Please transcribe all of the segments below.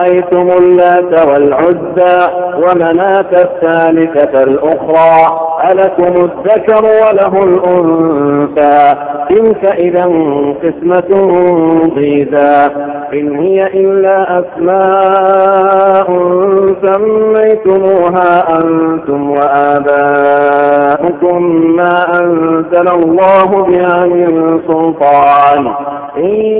أفرأيتم اللات والعزى ومناة الثالثة الأخرى ألكم الذكر وله الأنثى تلك إذا قسمة ضيزى إن هي إلا أسماء سميتموها أنتم وآباؤكم ما أنزل الله بها من سلطان إن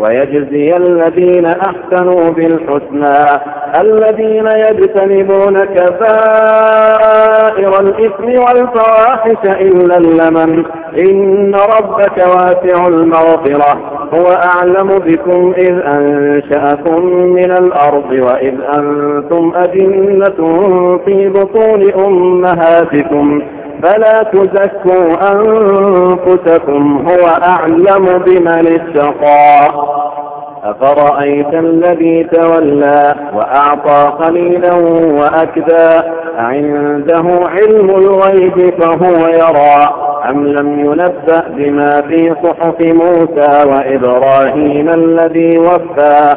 ويجزي الذين أحسنوا بالحسنى الذين يجتنبون كبائر الإثم والفواحش إلا اللمن. إن ربك واسع المغفرة. هو أعلم بكم إذ أنشأكم من الأرض وإذ أنتم أجنة في بطون أمهاتكم. فلا تزكوا أنفسكم هو أعلم بمن اتقى. أفرأيت الذي تولى وأعطى قليلا وأكدى عنده علم الغيب فهو يرى. أم لم ينبأ بما في صحف موسى وإبراهيم الذي وفى؟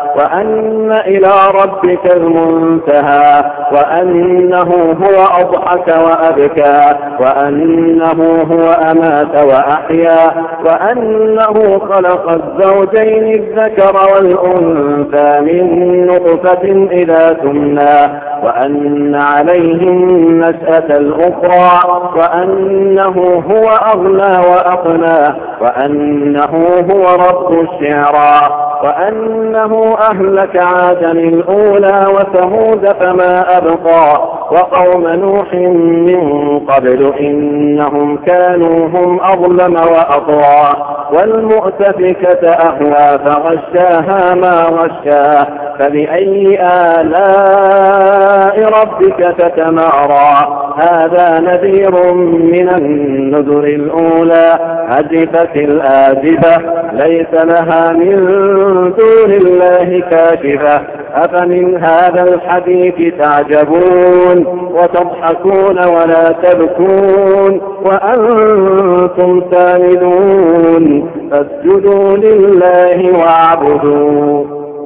وأن إلى ربك المنتهى وأنه هو أضحك وأبكى وأنه هو أمات وأحيا وأنه خلق الزوجين الذكر والأنثى من نطفة إذا تمنى وأن عليهم النشأة الأخرى وأنه هو أغنى وأقنى وأنه هو رب الشعرى. وأنه أهلك عادا الأولى وثمود فما أبقى وقوم نوح من قبل إنهم كانوا هم أظلم وأطغى والمؤتفكة أهوى فغشاها ما غشا فبأي آلاء ربك تتمارى. هذا نذير من النذر الأولى. أزفت الآزفة ليس لها من دون الله كاشفة. أفمن هذا الحديث تعجبون وتضحكون ولا تبكون وأنتم سامدون. فاسجدوا لله واعبدوا